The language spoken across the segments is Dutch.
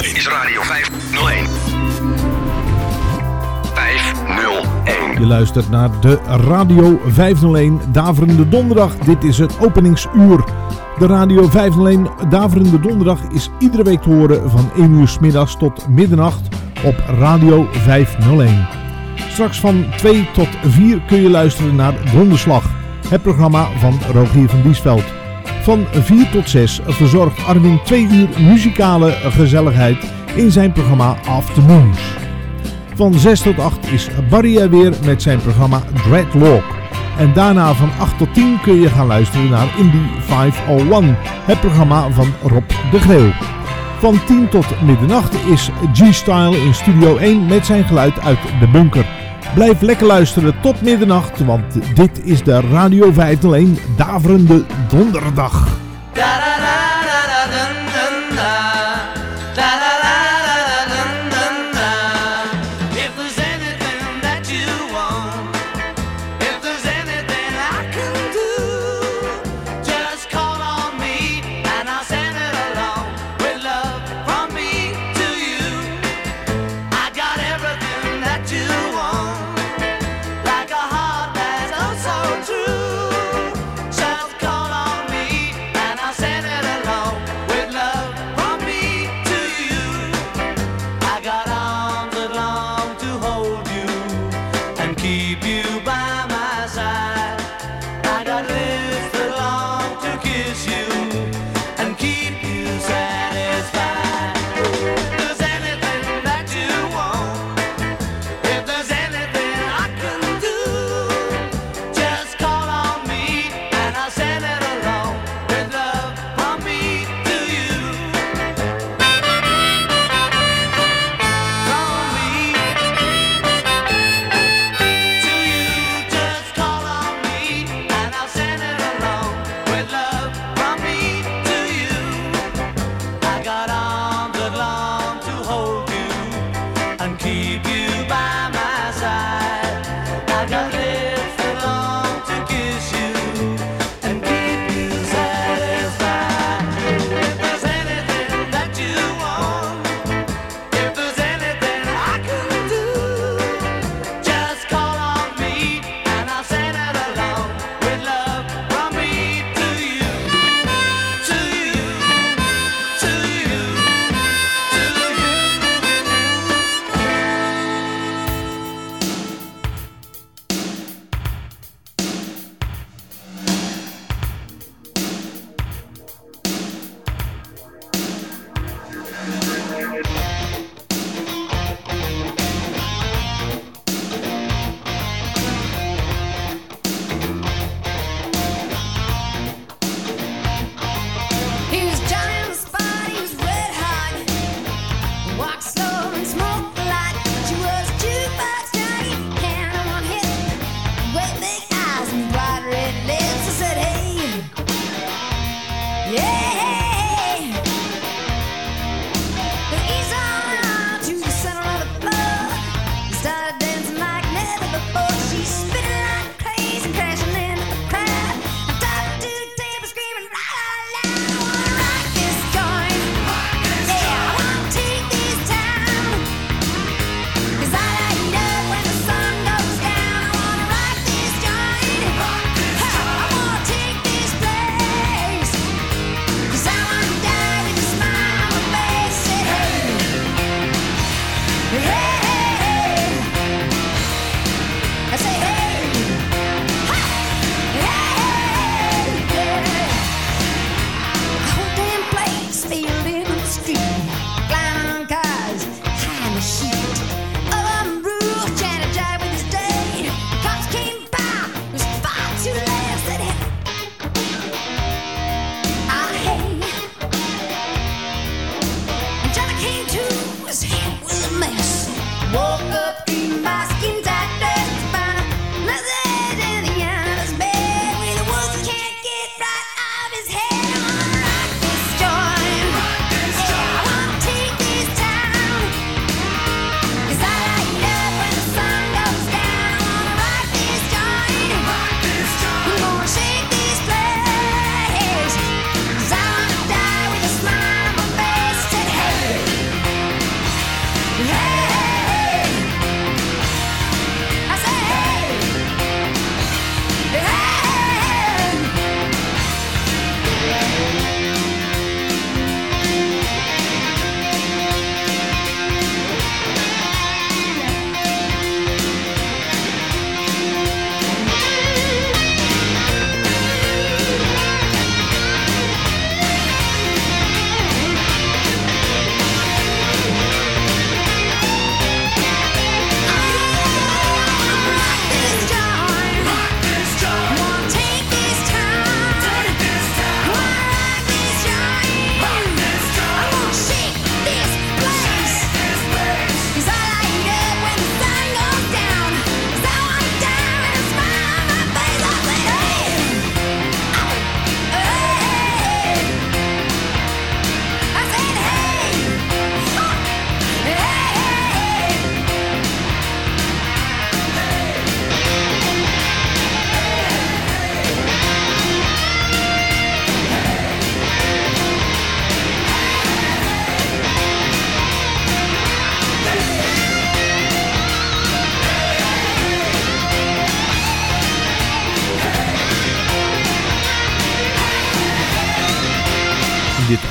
501. Is Radio 501. 501. Je luistert naar de Radio 501 Daverende Donderdag. Dit is het openingsuur. De Radio 501 Daverende Donderdag is iedere week te horen van 1 uur s middags tot middernacht op Radio 501. Straks van 2 tot 4 kun je luisteren naar Donderslag, het programma van Rogier van Diesveld. Van 4 tot 6 verzorgt Armin 2 uur muzikale gezelligheid in zijn programma Afternoons. Van 6 tot 8 is Barry er weer met zijn programma Dreadlock. En daarna van 8 tot 10 kun je gaan luisteren naar Indie 501, het programma van Rob de Greeuw. Van 10 tot middernacht is G-Style in Studio 1 met zijn geluid uit de bunker. Blijf lekker luisteren tot middernacht, want dit is de Radio 501 Daverende Donderdag.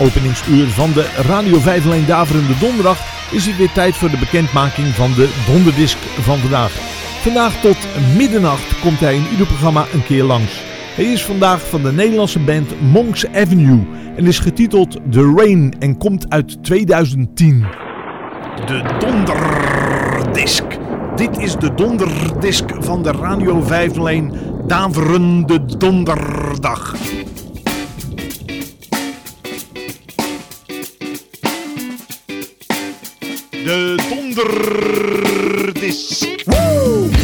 openingsuur van de Radio 5 Lijn Daverende Donderdag is het weer tijd voor de bekendmaking van de donderdisc van vandaag. Vandaag tot middernacht komt hij in ieder programma een keer langs. Hij is vandaag van de Nederlandse band Monks Avenue en is getiteld The Rain en komt uit 2010. De donderdisc. Dit is de donderdisc van de Radio 5 Lijn Daverende Donderdag. de donderdis. Woo!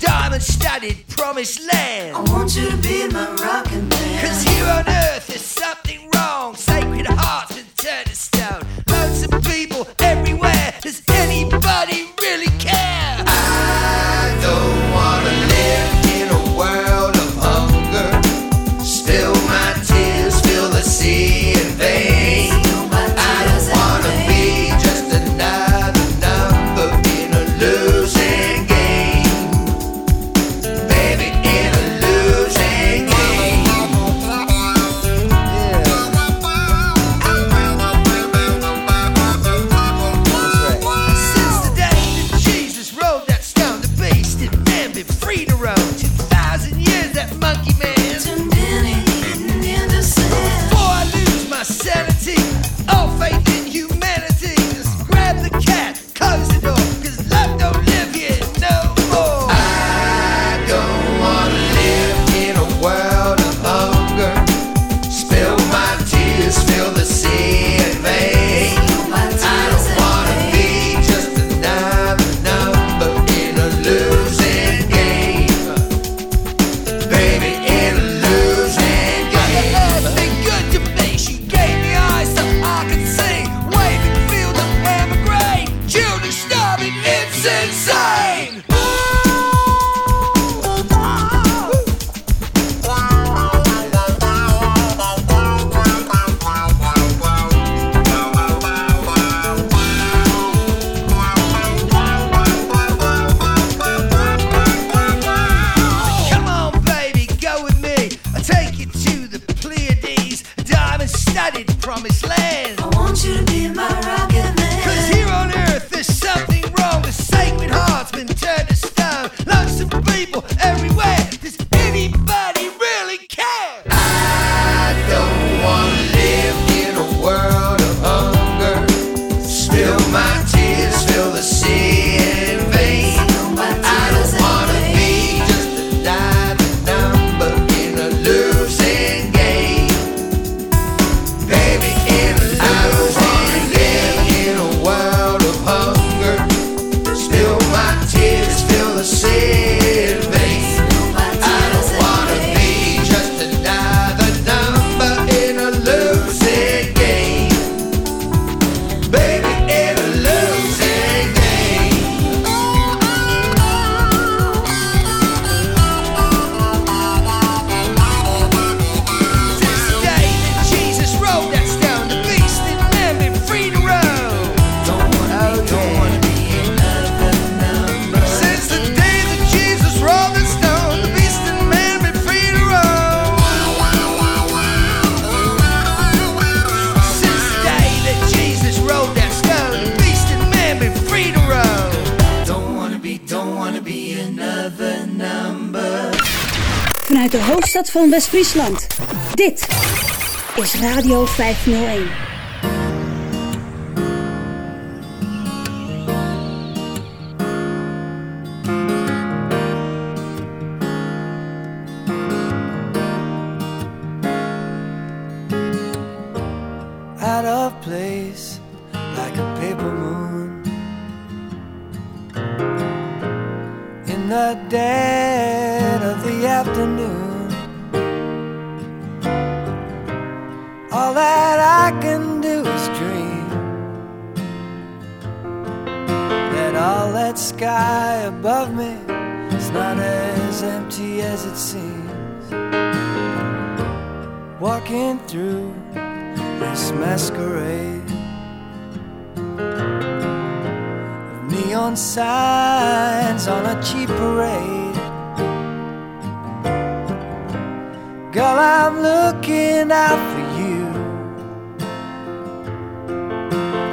diamond studded promised land. I want you to be my rockin' man. Cause here on earth Radio 501. Out of place, like a paper moon. In the dead of the afternoon. night sky above me is not as empty as it seems. Walking through this masquerade of neon signs on a cheap parade. Girl, I'm looking out for you.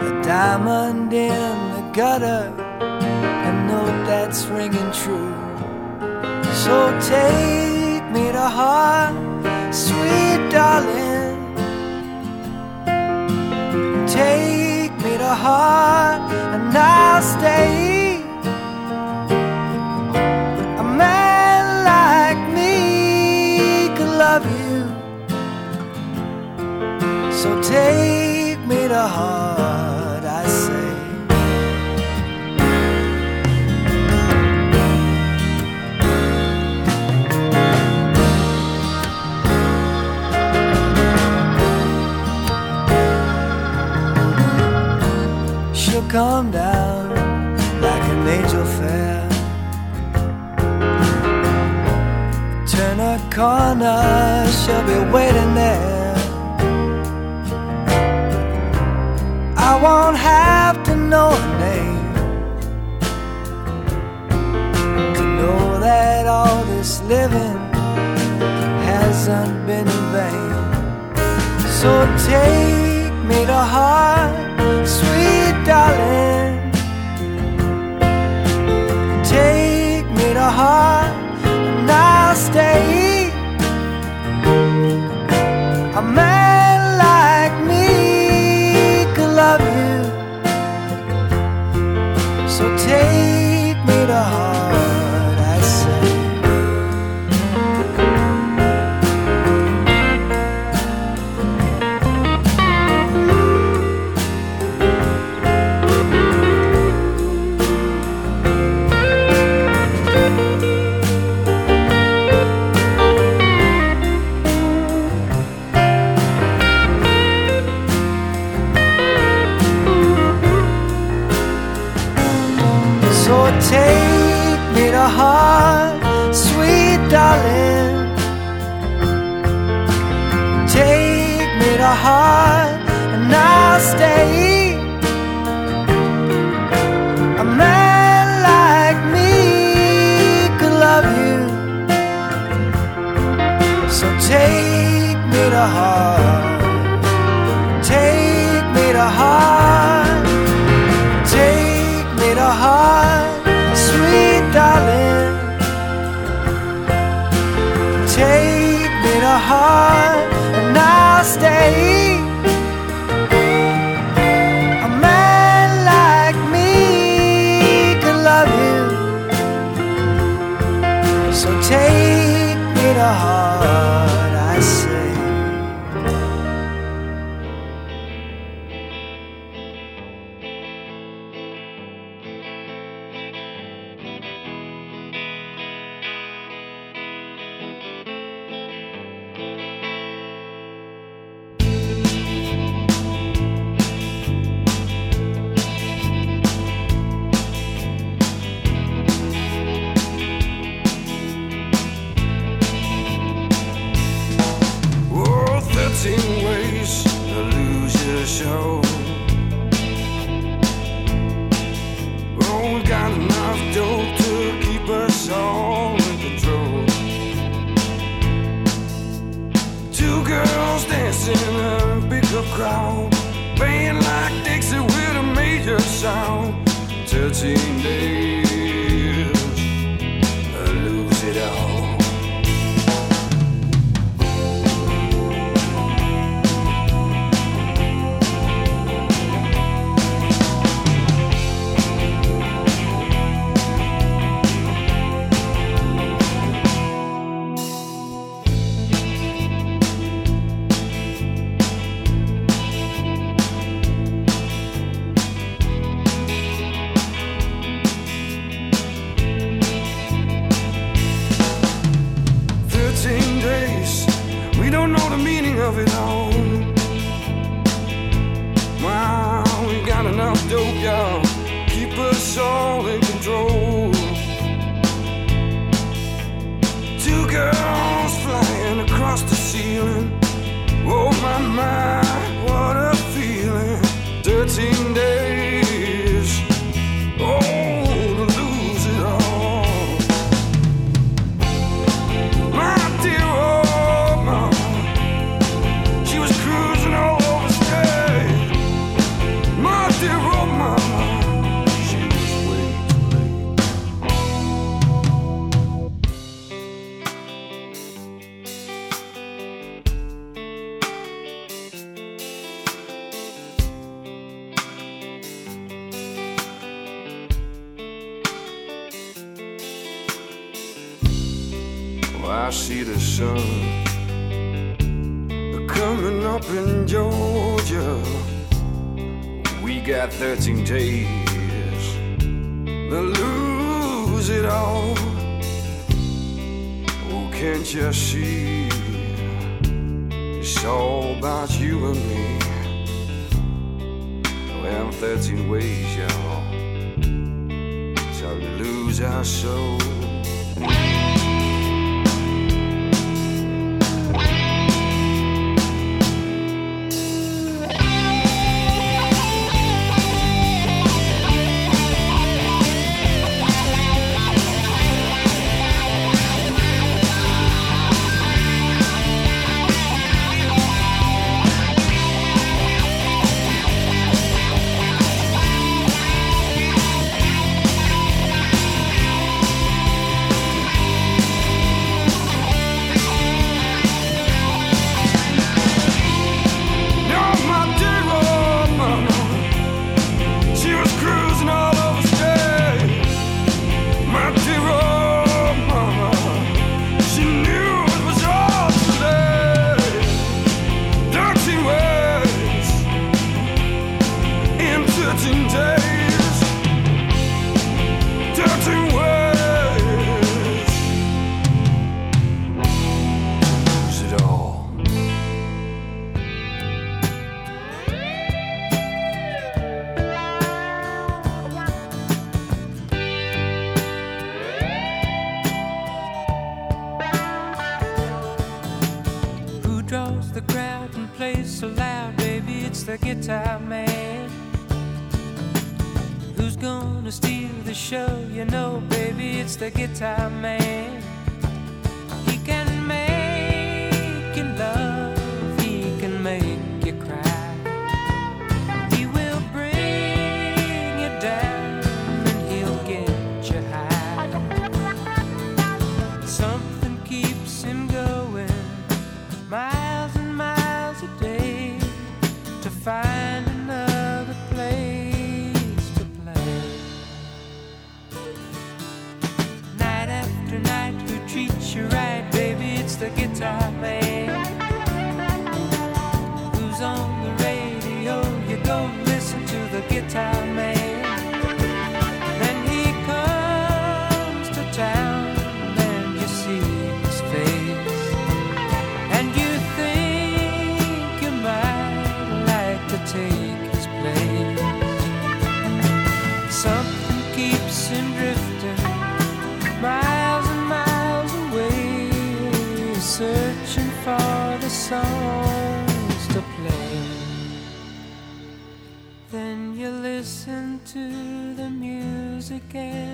A diamond in the gutter it's ringing true. So take me to heart, sweet darling. Take me to heart, and I'll stay. A man like me could love you. So take me to heart. come down like an angel fair. Turn a corner, she'll be waiting there. I won't have to know her name to know that all this living hasn't been in vain. So take me to heart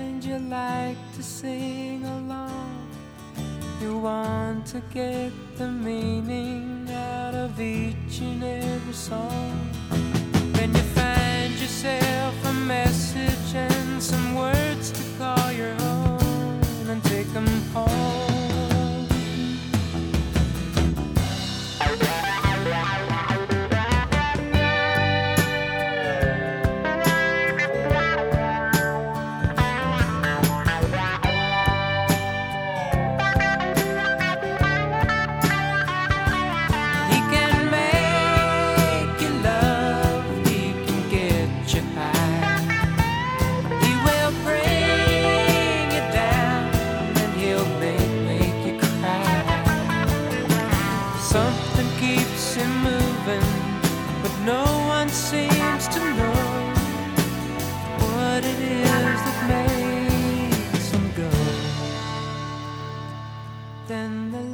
and you like to sing along. You want to get the meaning out of each and every song. Then you find yourself a message and some words to call your own and take them home.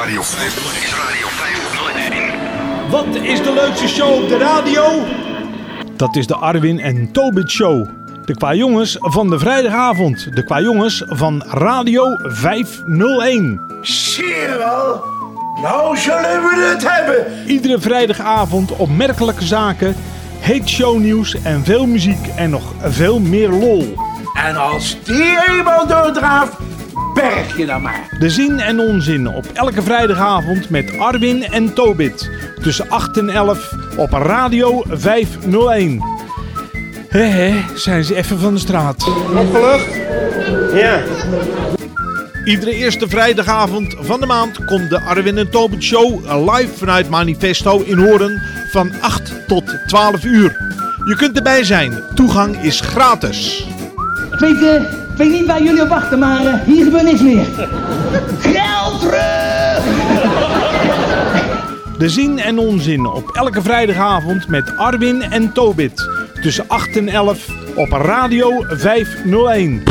Radio 501. Is Radio 501. Wat is de leukste show op de radio? Dat is de Arwin en Tobit Show. De qua jongens van de vrijdagavond. De qua jongens van Radio 501. Zie je wel? Nou zullen we het hebben. Iedere vrijdagavond opmerkelijke zaken, heet shownieuws en veel muziek en nog veel meer lol. En als die eenmaal doordraaft, berg je dan maar. De zin en onzin op elke vrijdagavond met Arwin en Tobit. Tussen 8 en 11 op Radio 501. Hé hé, zijn ze even van de straat. Opgelucht? Ja. Iedere eerste vrijdagavond van de maand komt de Arwin en Tobit Show live vanuit Manifesto in Horen van 8 tot 12 uur. Je kunt erbij zijn. Toegang is gratis. Eh, ik weet niet waar jullie op wachten, maar eh, hier gebeurt niks meer. Geld terug! De zin en onzin op elke vrijdagavond met Arwin en Tobit. Tussen 8 en 11 op Radio 501.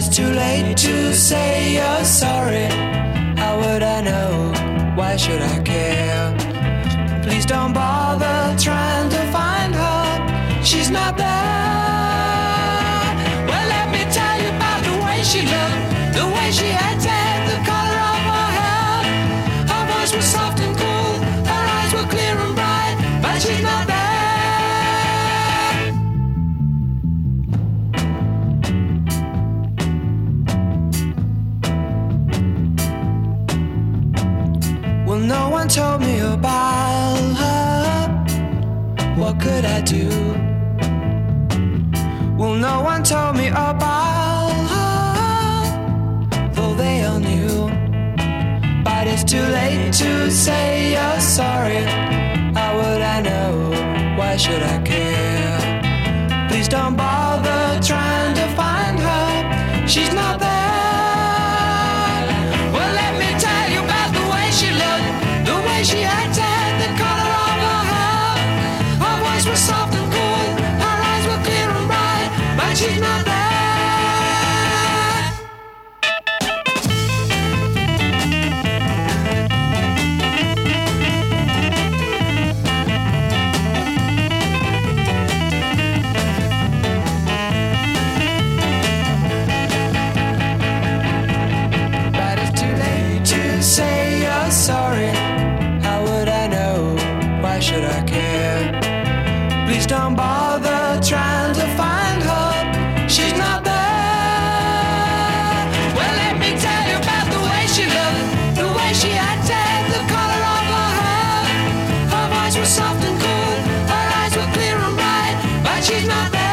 It's too late to say you're sorry. How would I know? Why should I care? Please don't bother trying to find her. She's not there. Well, let me tell you about the way she looked, the way she acted, one told me about her, though they all knew. But it's too late to say you're sorry. How would I know? Why should I care? Please don't bother trying Her voice was soft and cool, her eyes were clear and bright, but she's not there.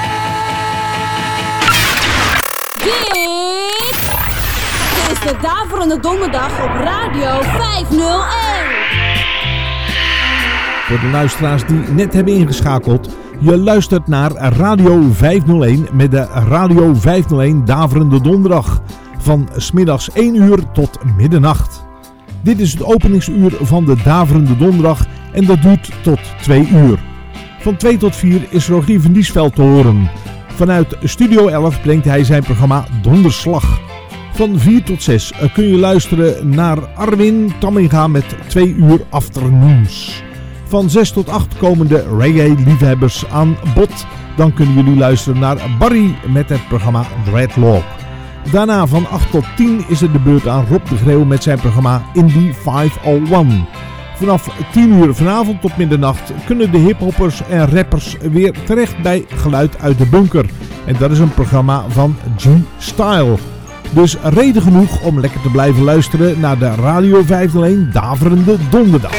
Dit is de Daverende Donderdag op Radio 501. Voor de luisteraars die net hebben ingeschakeld. Je luistert naar Radio 501 met de Radio 501 Daverende Donderdag. Van smiddags 1 uur tot middernacht. Dit is het openingsuur van de Daverende Donderdag en dat duurt tot 2 uur. Van 2 tot 4 is Rogier van Diesveld te horen. Vanuit Studio 11 brengt hij zijn programma Donderslag. Van 4 tot 6 kun je luisteren naar Arwin Tamminga met 2 uur afternoons. Van 6 tot 8 komen de reggae-liefhebbers aan bod. Dan kunnen jullie luisteren naar Barry met het programma Dreadlock. Daarna van 8 tot 10 is het de beurt aan Rob de Greeuw met zijn programma Indie 501. Vanaf 10 uur vanavond tot middernacht kunnen de hiphoppers en rappers weer terecht bij Geluid uit de Bunker. En dat is een programma van G-Style. Dus reden genoeg om lekker te blijven luisteren naar de Radio 501 Daverende Donderdag.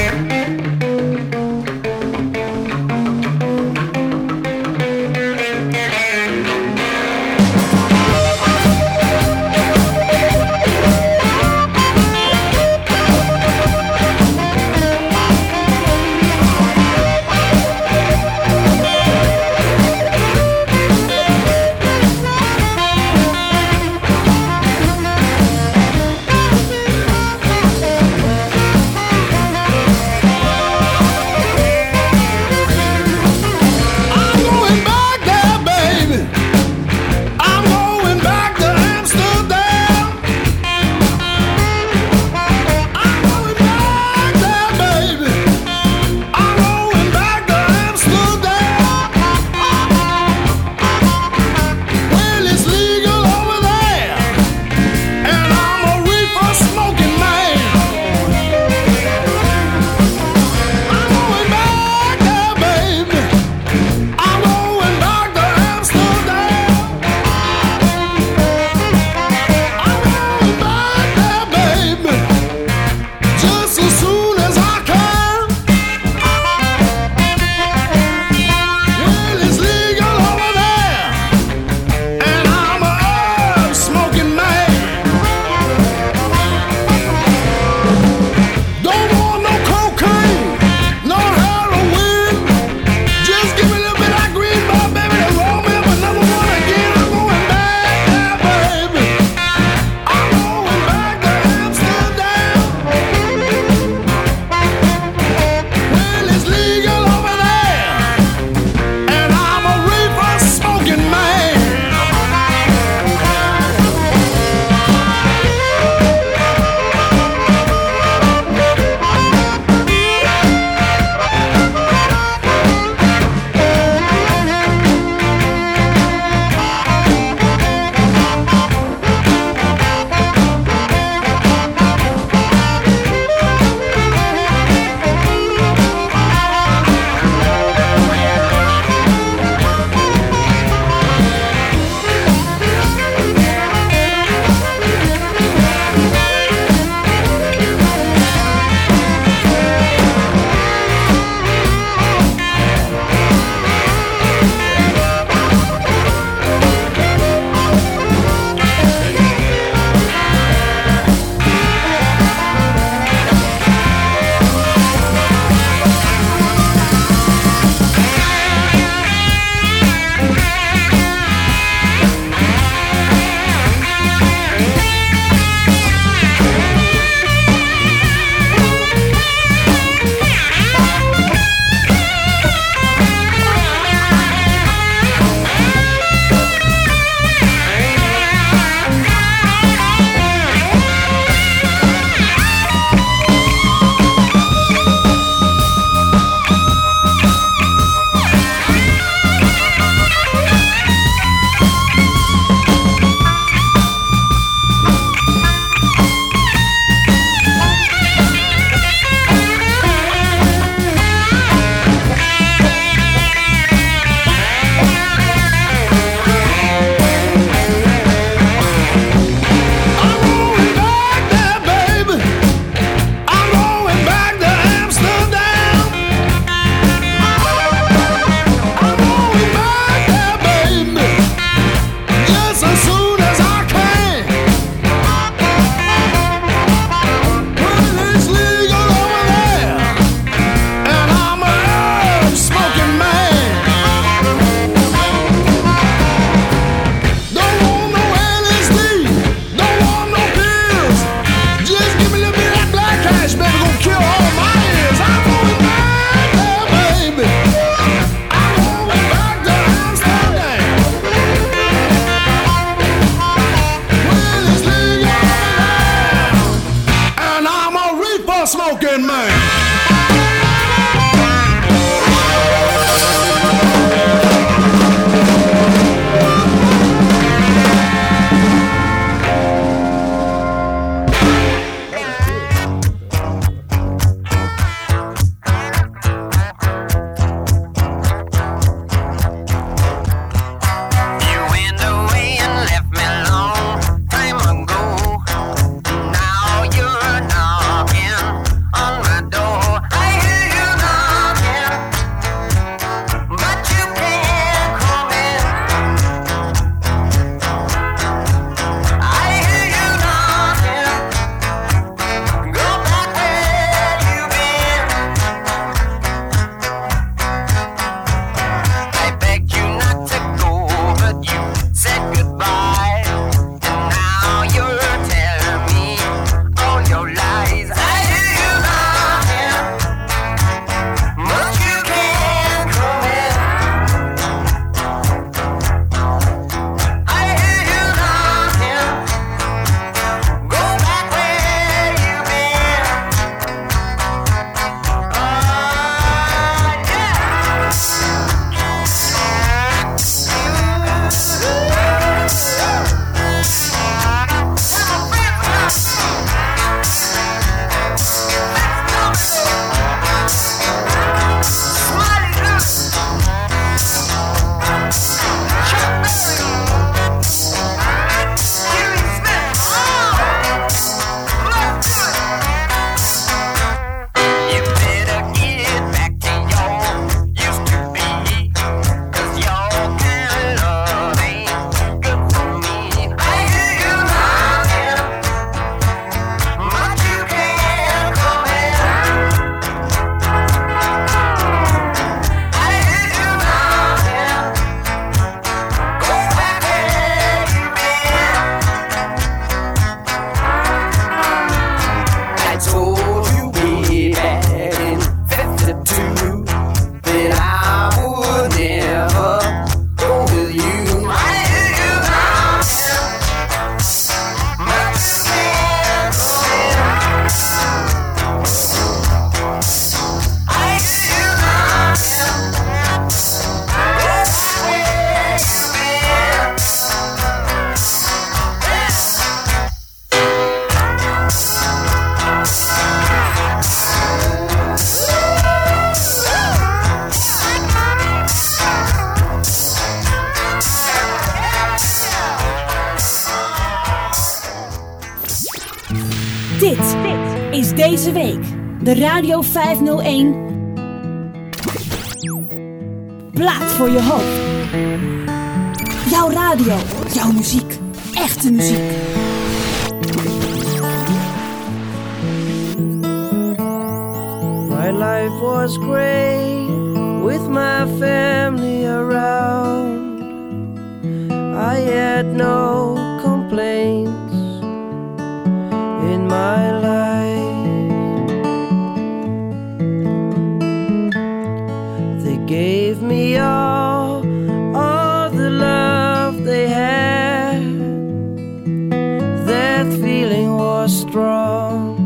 Feeling was strong.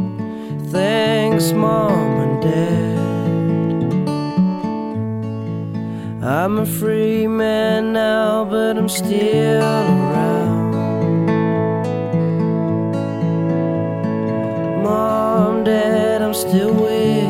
Thanks, mom and dad. I'm a free man now, but I'm still around. Mom, dad, I'm still with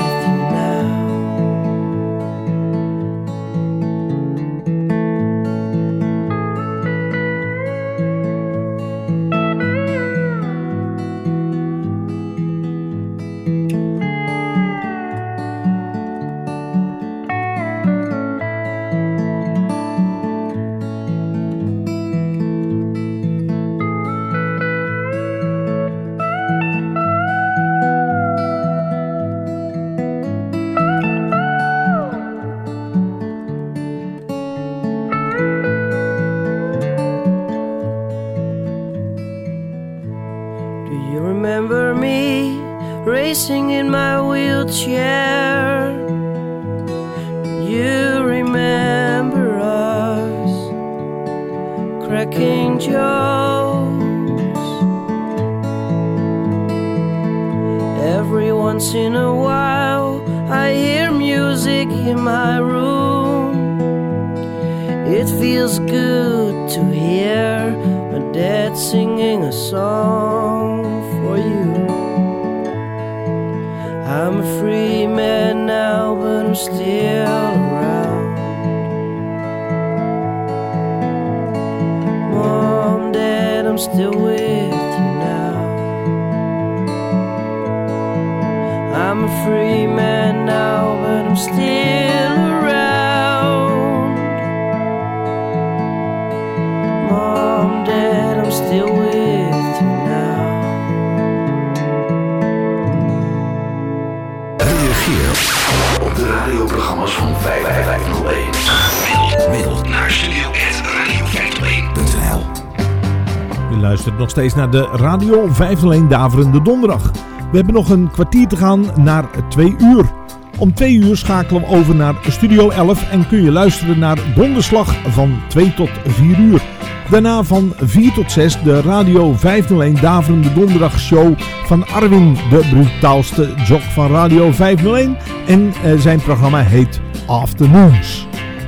nog steeds naar de Radio 501 Daverende Donderdag. We hebben nog een kwartier te gaan naar 2 uur. Om 2 uur schakelen we over naar Studio 11 en kun je luisteren naar Donderslag van 2 tot 4 uur. Daarna van 4 tot 6 de Radio 501 Daverende Donderdag show van Arwin, de brutaalste jock van Radio 501. En eh, zijn programma heet Afternoons.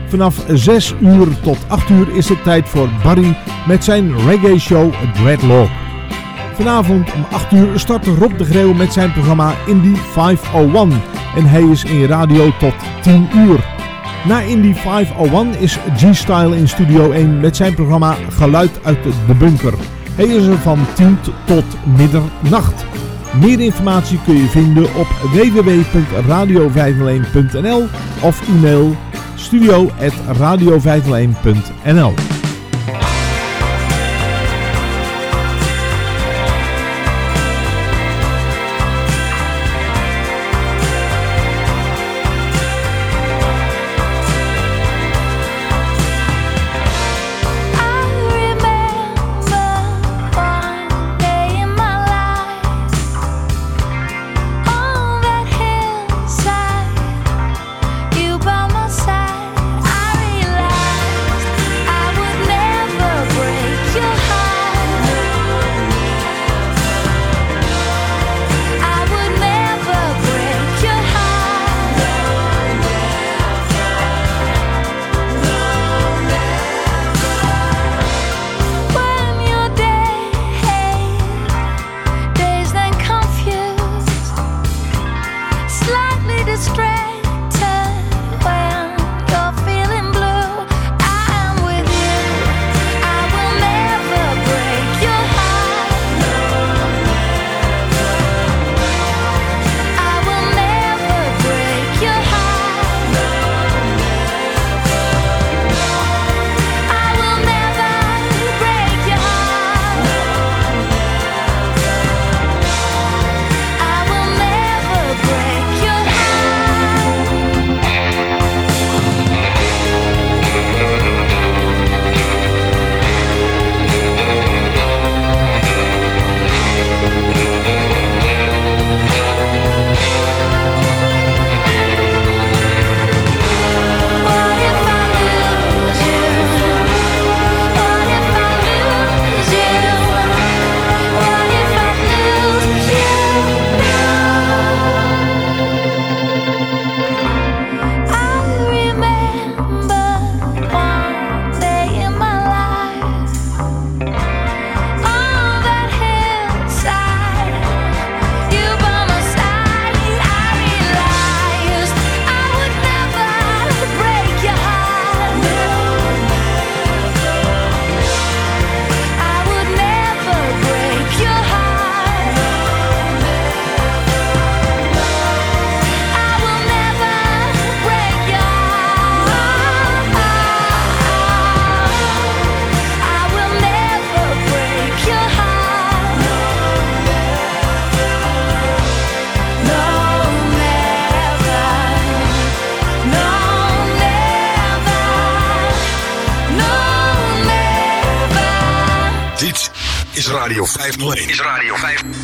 Vanaf 6 uur tot 8 uur is het tijd voor Barry met zijn reggae show Dreadlock. Vanavond om 8 uur start Rob de Greeuw met zijn programma Indie 501 en hij is in radio tot 10 uur. Na Indie 501 is G-Style in Studio 1 met zijn programma Geluid uit de bunker. Hij is er van 10 tot middernacht. Meer informatie kun je vinden op www.radio501.nl of e-mail studio.radio501.nl 501. Is Radio 501.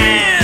Yeah!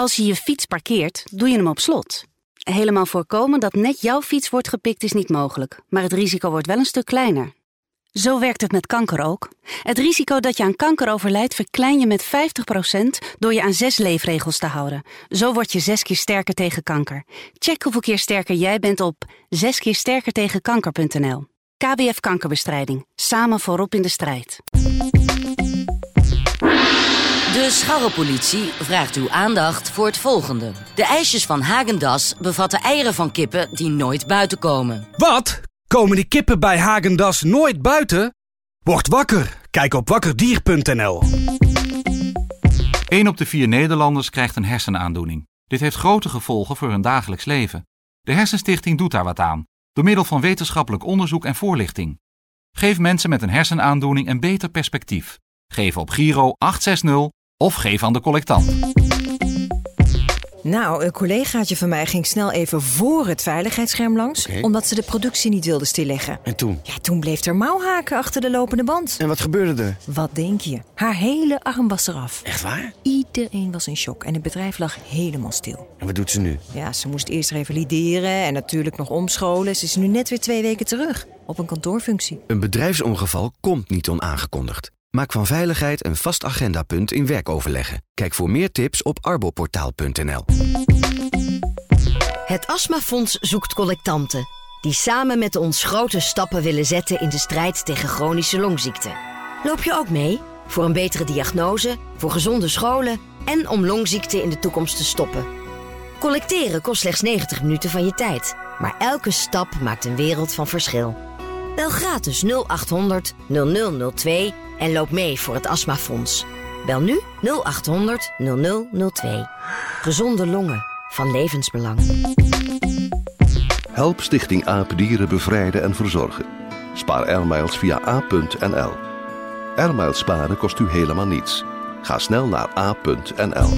Als je je fiets parkeert, doe je hem op slot. Helemaal voorkomen dat net jouw fiets wordt gepikt is niet mogelijk, maar het risico wordt wel een stuk kleiner. Zo werkt het met kanker ook. Het risico dat je aan kanker overlijdt verklein je met 50% door je aan zes leefregels te houden. Zo word je zes keer sterker tegen kanker. Check hoeveel keer sterker jij bent op zeskeersterkertegenkanker.nl. KWF Kankerbestrijding. Samen voorop in de strijd. De scharrepolitie vraagt uw aandacht voor het volgende. De ijsjes van Hagendas bevatten eieren van kippen die nooit buiten komen. Wat? Komen die kippen bij Hagendas nooit buiten? Word wakker. Kijk op wakkerdier.nl. 1 op de vier Nederlanders krijgt een hersenaandoening. Dit heeft grote gevolgen voor hun dagelijks leven. De Hersenstichting doet daar wat aan, door middel van wetenschappelijk onderzoek en voorlichting. Geef mensen met een hersenaandoening een beter perspectief. Geef op Giro 860 of geef aan de collectant. Nou, een collegaatje van mij ging snel even voor het veiligheidsscherm langs... Omdat ze de productie niet wilde stilleggen. En toen? Ja, toen bleef er mouwhaken achter de lopende band. En wat gebeurde er? Wat denk je? Haar hele arm was eraf. Echt waar? Iedereen was in shock en het bedrijf lag helemaal stil. En wat doet ze nu? Ja, ze moest eerst revalideren en natuurlijk nog omscholen. Ze is nu net weer twee weken terug op een kantoorfunctie. Een bedrijfsongeval komt niet onaangekondigd. Maak van veiligheid een vast agendapunt in werkoverleggen. Kijk voor meer tips op arboportaal.nl. Het Astmafonds zoekt collectanten die samen met ons grote stappen willen zetten in de strijd tegen chronische longziekten. Loop je ook mee? Voor een betere diagnose, voor gezonde scholen en om longziekten in de toekomst te stoppen. Collecteren kost slechts 90 minuten van je tijd, maar elke stap maakt een wereld van verschil. Bel gratis 0800 0002 en loop mee voor het Astmafonds. Bel nu 0800 0002. Gezonde longen van levensbelang. Help Stichting Aapdieren bevrijden en verzorgen. Spaar airmiles via a.nl. Airmiles sparen kost u helemaal niets. Ga snel naar a.nl.